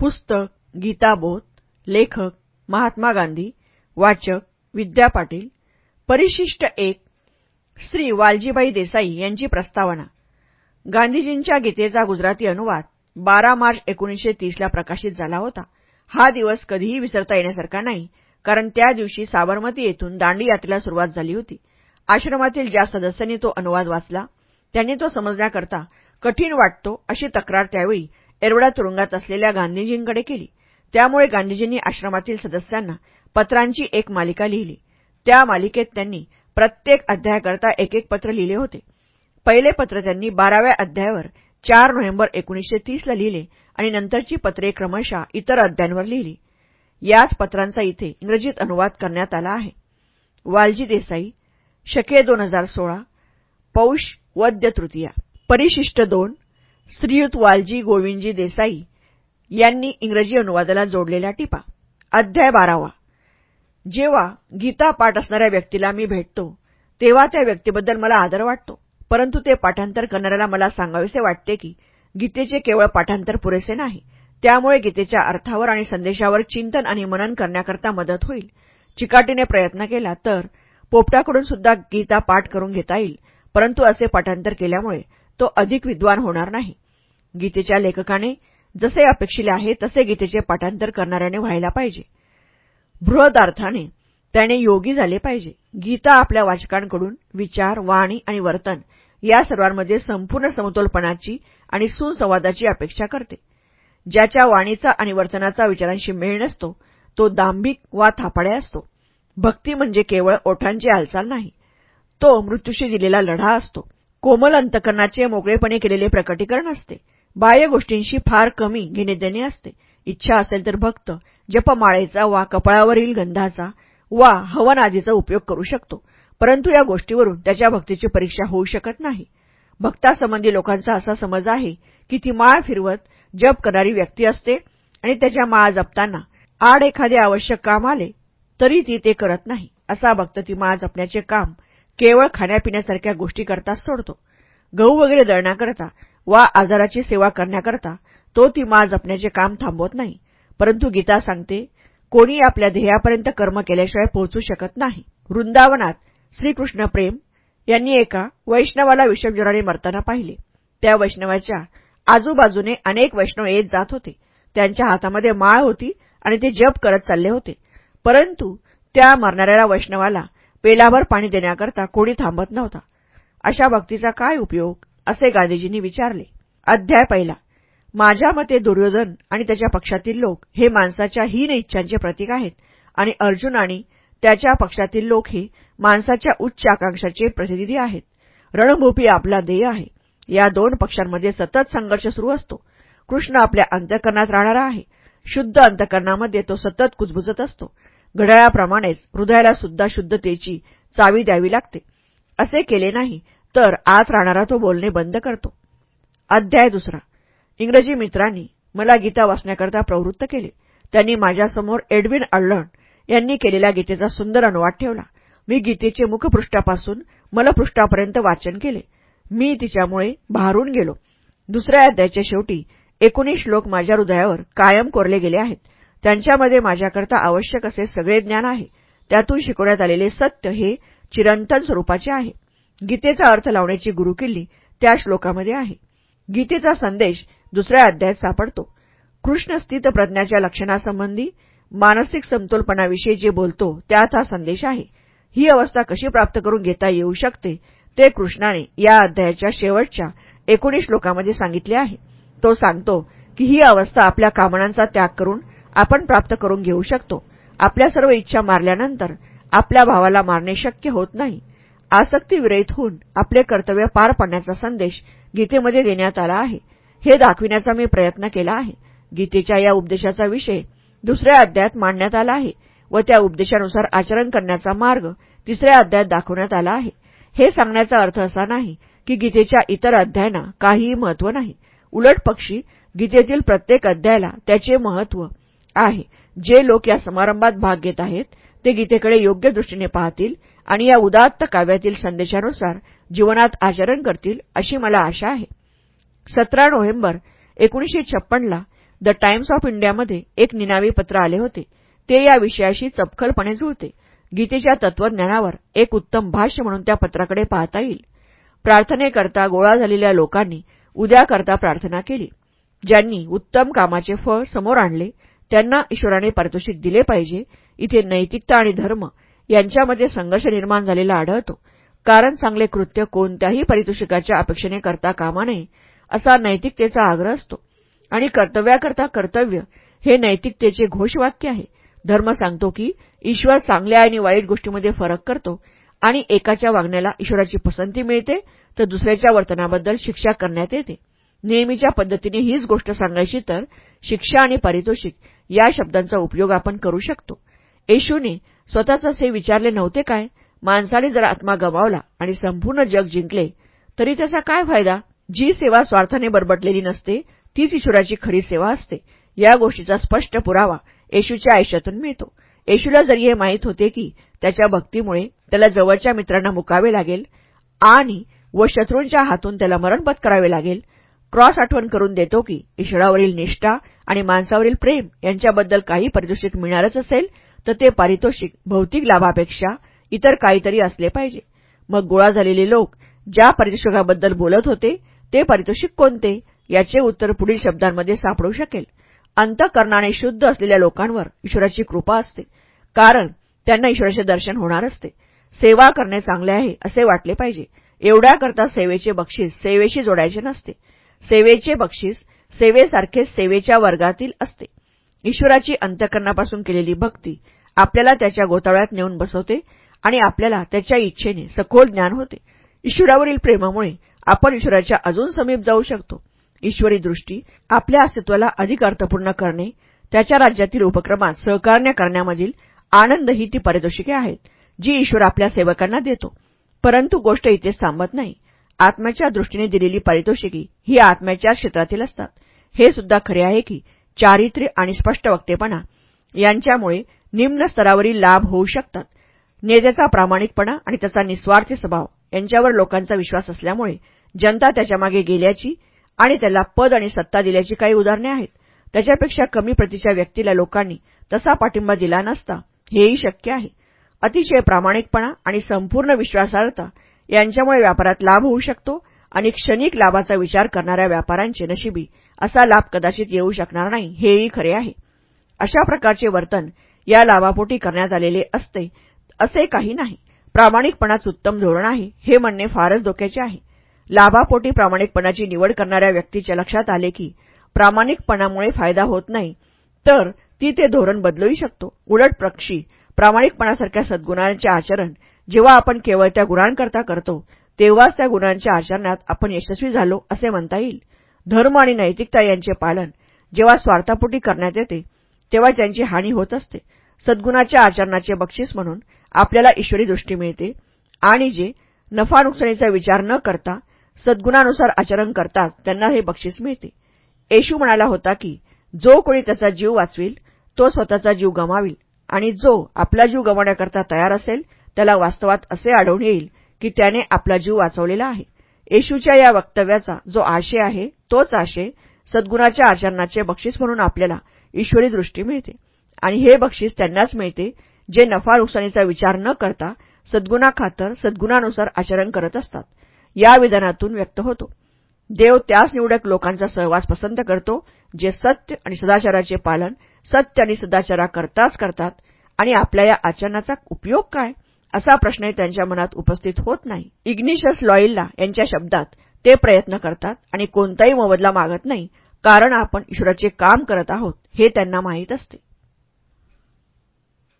पुस्तक गीताबोध लेखक महात्मा गांधी वाचक विद्या पाटील परिशिष्ट एक श्री वालजीबाई देसाई यांची प्रस्तावना. गांधीजींच्या गीतेचा गुजराती अनुवाद बारा मार्च एकोणीसशे तीसला प्रकाशित झाला होता. हा दिवस कधीही विसरता येण्यासारखा नाही कारण त्या दिवशी साबरमती येथून दांडी यात्रेला सुरुवात झाली होती. आश्रमातील ज्या सदस्यांनी तो अनुवाद वाचला त्यांनी तो समजण्याकरता कठीण वाटतो अशी तक्रार त्यावेळी एरवडा तुरुंगात असलेल्या गांधीजींकडे केली. त्यामुळे गांधीजींनी आश्रमातील सदस्यांना पत्रांची एक मालिका लिहिली. त्या मालिकेत त्यांनी प्रत्येक अध्यायाकरता एक एक पत्र लिहिले होते. पहिले पत्र त्यांनी बाराव्या अध्यायावर चार नोव्हेंबर एकोणीसशे तीसला लिहिले आणि नंतरची पत्रे क्रमशः इतर अध्यायांवर लिहिली. याच पत्रांचा इथे इंग्रजीत अनुवाद करण्यात आला आहे. वालजी देसाई शके दोन हजार सोळा पौष वद्य तृतीया परिशिष्ट दोन श्रीयुत वालजी गोविंदजी देसाई यांनी इंग्रजी अनुवादाला जोडलेल्या टिपा. अध्याय बारावा. जेव्हा गीता पाठ असणाऱ्या व्यक्तीला मी भेटतो तेव्हा त्या व्यक्तीबद्दल मला आदर वाटतो. परंतु ते पाठांतर करणाऱ्याला मला सांगावेसे वाटते की गीतेचे केवळ पाठांतर पुरेसे नाही. त्यामुळे गीतेच्या अर्थावर आणि संदेशावर चिंतन आणि मनन करण्याकरता मदत होईल. चिकाटीने प्रयत्न केला तर पोपटाकडून सुद्धा गीता पाठ करून घेता येईल. परंतु असे पाठांतर केल्यामुळे तो अधिक विद्वान होणार नाही. गीतेच्या लेखकाने जसे अपेक्षिले आहे तसे गीतेचे पाठांतर करणाऱ्याने व्हायला पाहिजे. बृहदार्थाने त्याने योगी झाले पाहिजे. गीता आपल्या वाचकांकडून विचार वाणी आणि वर्तन या सर्वांमध्ये संपूर्ण समतोलपणाची आणि सुसंवादाची अपेक्षा करते. ज्याच्या वाणीचा आणि वर्तनाचा विचारांशी मेळ नसतो तो दांभिक वा थापाड्या असतो. भक्ती म्हणजे केवळ ओठांची हालचाल नाही तो मृत्यूशी दिलेला लढा असतो. कोमल अंतकरणाचे मोकळेपणे केलेले प्रकटीकरण असते. बाह्य गोष्टींशी फार कमी घेणेदेणे असते. इच्छा असेल तर भक्त जपमाळेचा वा कपाळावरील गंधाचा वा हवन आदीचा उपयोग करू शकतो. परंतु या गोष्टीवरून त्याच्या भक्तीची परीक्षा होऊ शकत नाही. भक्तासंबंधी लोकांचा असा समज आहे की ती माळ फिरवत जप करणारी व्यक्ती असते आणि त्याच्या माळ जपताना आड एखादे आवश्यक काम आले तरी ती ते करत नाही. असा भक्त ती माळ जपण्याचे काम केवळ खाण्यापिण्यासारख्या गोष्टीकरताच सोडतो. गहू वगैरे दळण्याकरता वा आजाराची सेवा करण्याकरता तो ती माळ जपण्याचे काम थांबवत नाही. परंतु गीता सांगते कोणी आपल्या ध्येयापर्यंत कर्म केल्याशिवाय पोहोचू शकत नाही. वृंदावनात श्रीकृष्ण प्रेम यांनी एका वैष्णवाला विषमज्वराने मरताना पाहिले. त्या वैष्णवाच्या आजूबाजूने अनेक वैष्णव येत जात होते. त्यांच्या हातामध्ये माळ होती आणि ते जप करत चालले होते. परंतु त्या मरणाऱ्या वैष्णवाला पेलाभर पाणी देण्याकरता कोणी थांबत नव्हता. अशा भक्तीचा काय उपयोग? असे गांधीजींनी विचारले. अध्याय पहिला. माझ्या मते दुर्योधन आणि त्याच्या पक्षातील लोक हे माणसाच्या हीन इच्छांचे प्रतीक आहेत आणि अर्जुन आणि त्याच्या पक्षातील लोक हे माणसाच्या उच्च आकांक्षाचे प्रतिनिधी आहेत. रणभूपी आपला ध्येय आहे. या दोन पक्षांमध्ये सतत संघर्ष सुरू असतो. कृष्ण आपल्या अंतकरणात राहणारा आहे. शुद्ध अंतकरणामध्ये तो सतत कुजबुजत असतो. घड्याळाप्रमाणेच हृदयाला सुद्धा शुद्धतेची चावी द्यावी लागते. असे केले नाही तर आत राहणारा तो बोलणे बंद करतो. अध्याय दुसरा. इंग्रजी मित्रांनी मला गीता वाचण्याकरता प्रवृत्त केले. त्यांनी माझ्यासमोर एडविन अल्लन यांनी केलेल्या गीतेचा सुंदर अनुवाद ठेवला. मी गीतेचे मुखपृष्ठापासून मलपृष्ठापर्यंत वाचन केले. मी तिच्यामुळे भारून गेलो. दुसऱ्या अध्यायाच्या शेवटी एकोणीस श्लोक माझ्या हृदयावर कायम कोरले गेले आहेत. त्यांच्यामध्ये माझ्याकरता आवश्यक असे सगळे ज्ञान आहे. त्यातून शिकवण्यात आलेले सत्य हे चिरंतन स्वरूपाचे आहे. गीतेचा अर्थ लावण्याची गुरुकिल्ली त्या श्लोकामध्ये आहे. गीतेचा संदेश दुसऱ्या अध्यायात सापडतो. कृष्ण स्थितप्रज्ञाच्या लक्षणासंबंधी मानसिक समतोलपणाविषयी जे बोलतो त्यात हा संदेश आहे. ही अवस्था कशी प्राप्त करून घेता येऊ शकते ते कृष्णाने या अध्यायाच्या शेवटच्या एकोणीस श्लोकामध्ये सांगितले आहे. तो सांगतो की ही अवस्था आपल्या कामनांचा त्याग करून आपण प्राप्त करून घेऊ शकतो. आपल्या सर्व इच्छा मारल्यानंतर आपल्या भावाला मारणे शक्य होत नाही. आसक्ती विरहित होऊन आपले कर्तव्य पार पाडण्याचा संदेश गीतेमध्ये देण्यात आला आहे. हे दाखविण्याचा मी प्रयत्न केला आहे. गीतेच्या या उपदेशाचा विषय दुसऱ्या अध्यायात मांडण्यात आला आहे व त्या उपदेशानुसार आचरण करण्याचा मार्ग तिसऱ्या अध्यायात दाखवण्यात आला आहे. हे सांगण्याचा अर्थ असा नाही की गीतेच्या इतर अध्यायांना काहीही महत्त्व नाही. उलट पक्षी गीतेतील प्रत्येक अध्यायाला त्याचे महत्त्व आहे. जे लोक या समारंभात भाग घेत आहेत ते गीतेकडे योग्य दृष्टीने पाहतील आणि या उदात्त काव्यातील संदेशानुसार जीवनात आचरण करतील अशी मला आशा आहे. सतरा नोव्हेंबर एकोणीसशे छप्पनला द टाइम्स ऑफ इंडियामध्ये एक निनावी पत्र आले होते. ते या विषयाशी चपखलपणे जुळते. गीतेच्या तत्वज्ञानावर एक उत्तम भाष्य म्हणून त्या पत्राकडे पाहता येईल. प्रार्थनेकरता गोळा झालेल्या लोकांनी उद्याकरता प्रार्थना केली ज्यांनी उत्तम कामाचे फळ समोर आणले त्यांना ईश्वराने पारितोषिक दिले पाहिजे. इथे नैतिकता आणि धर्म यांच्यामध्ये संघर्ष निर्माण झालेला आढळतो. कारण चांगले कृत्य कोणत्याही पारितोषिकाच्या अपेक्षेने करता कामा नये असा नैतिकतेचा आग्रह असतो. आणि कर्तव्याकरता कर्तव्य हे नैतिकतेचे घोषवाक्य आहे. धर्म सांगतो की ईश्वर चांगल्या आणि वाईट गोष्टीमध्ये फरक करतो आणि एकाच्या वागण्याला ईश्वराची पसंती मिळते तर दुसऱ्याच्या वर्तनाबद्दल शिक्षा करण्यात येते. नेहमीच्या पद्धतीने हीच गोष्ट सांगायची तर शिक्षा आणि पारितोषिक या शब्दांचा उपयोग आपण करू शकतो. येशूने स्वतःच असे विचारले नव्हते काय? माणसाने जर आत्मा गमावला आणि संपूर्ण जग जिंकले तरी त्याचा काय फायदा? जी सेवा स्वार्थाने बरबटलेली नसते तीच ईश्वराची खरी सेवा असते. या गोष्टीचा स्पष्ट पुरावा येशूच्या आयुष्यातून मिळतो. येशूला जरी हे माहीत होते की त्याच्या भक्तीमुळे त्याला जवळच्या मित्रांना मुकावे लागेल आणि व शत्रूंच्या हातून त्याला मरण करावे लागेल क्रॉस आठवण करून देतो की ईश्वरावरील निष्ठा आणि माणसावरील प्रेम यांच्याबद्दल काही पारितोषिक मिळणारच असेल तर ते पारितोषिक भौतिक लाभापेक्षा इतर काहीतरी असले पाहिजे. मग गोळा झालेले लोक ज्या पारितोषिकाबद्दल बोलत होते ते पारितोषिक कोणते याचे उत्तर पुढील शब्दांमध्ये सापडू शकेल. अंतकरणाने शुद्ध असलेल्या लोकांवर ईश्वराची कृपा असते कारण त्यांना ईश्वराचे दर्शन होणार असते. सेवा करणे चांगले आहे असे वाटले पाहिजे. एवढ्याकरता सेवेचे बक्षीस सेवेशी जोडायचे नसते. सेवेचे बक्षीस सेवेसारखेच सेवेच्या वर्गातील असते. ईश्वराची अंतकरणापासून केलेली भक्ती आपल्याला त्याच्या गोतावळ्यात नेऊन बसवते आणि आपल्याला त्याच्या इच्छेने सखोल ज्ञान होते. ईश्वरावरील प्रेमामुळे आपण ईश्वराच्या अजून समीप जाऊ शकतो. ईश्वरी दृष्टी आपल्या अस्तित्वाला अधिक अर्थपूर्ण करणे त्याच्या राज्यातील उपक्रमात सहकार्य करण्यामधील आनंद ही ती पारितोषिके आहेत जी ईश्वर आपल्या सेवकांना देतो. परंतु गोष्ट इथेच थांबत नाही. आत्म्याच्या दृष्टीने दिलेली पारितोषिकी ही आत्म्याच्या क्षेत्रातील असतात. हे सुद्धा खरे आहे की चारित्र्य आणि स्पष्ट वक्तेपणा यांच्यामुळे निम्न स्तरावरील लाभ होऊ शकतात. नेत्याचा प्रामाणिकपणा आणि त्याचा निस्वार्थी स्वभाव यांच्यावर लोकांचा विश्वास असल्यामुळे जनता त्याच्यामागे गेल्याची आणि त्याला पद आणि सत्ता दिल्याची काही उदाहरणे आहेत. त्याच्यापेक्षा कमी प्रतीच्या व्यक्तीला लोकांनी तसा पाठिंबा दिला नसता हेही शक्य आहे. अतिशय प्रामाणिकपणा आणि संपूर्ण विश्वासार्हता यांच्यामुळे व्यापारात लाभ होऊ शकतो आणि क्षणिक लाभाचा विचार करणाऱ्या व्यापाऱ्यांचे नशिबी असा लाभ कदाचित येऊ शकणार नाही हेही खरे आहे. अशा प्रकारचे वर्तन या लाभापोटी करण्यात आलेले असते असे काही नाही. प्रामाणिकपणाच उत्तम धोरण आहे हे म्हणणे फारच धोक्याचे आहे. लाभापोटी प्रामाणिकपणाची निवड करणाऱ्या व्यक्तीच्या लक्षात आले की प्रामाणिकपणामुळे फायदा होत नाही तर ती ते धोरण बदलूही शकतो. उलट पक्षी प्रामाणिकपणासारख्या सद्गुणांचे आचरण जेव्हा आपण केवळ त्या गुणांकरता करतो तेव्हाच त्या गुणांच्या आचरणात आपण यशस्वी झालो असे म्हणता येईल. धर्म आणि नैतिकता यांचे पालन जेव्हा स्वार्थापोटी करण्यात येते तेव्हा त्यांची हानी होत असते. सद्गुणाच्या आचरणाचे बक्षीस म्हणून आपल्याला ईश्वरी दृष्टी मिळते आणि जे नफा नुकसानीचा विचार न करता सद्गुणानुसार आचरण करतात त्यांना हे बक्षीस मिळते. येशू म्हणाला होता की जो कोणी त्याचा जीव वाचविल तो स्वतःचा जीव गमावील आणि जो आपला जीव गमावण्याकरता तयार असेल त्याला वास्तवात असे आढळून येईल की त्याने आपला जीव वाचवलेला आहे. येशूच्या या वक्तव्याचा जो आशय आहे तोच आशय सद्गुणाच्या आचरणाचे बक्षीस म्हणून आपल्याला ईश्वरी दृष्टी मिळते. आणि हे बक्षीस त्यांनाच मिळते जे नफा नुकसानीचा विचार न करता सद्गुणाखातर सद्गुणानुसार आचरण करत असतात. या विधानातून व्यक्त होतो. देव त्याच निवडक लोकांचा सहवास पसंत करतो जे सत्य आणि सदाचाराचे पालन सत्य आणि सदाचारा करताच करतात. आणि आपल्या या आचरणाचा उपयोग काय? असा प्रश्नही त्यांच्या मनात उपस्थित होत नाही. इग्निशस लॉईलला यांच्या शब्दात ते प्रयत्न करतात आणि कोणताही मोबदला मागत नाही कारण आपण ईश्वराचे काम करत आहोत हे त्यांना माहीत असते.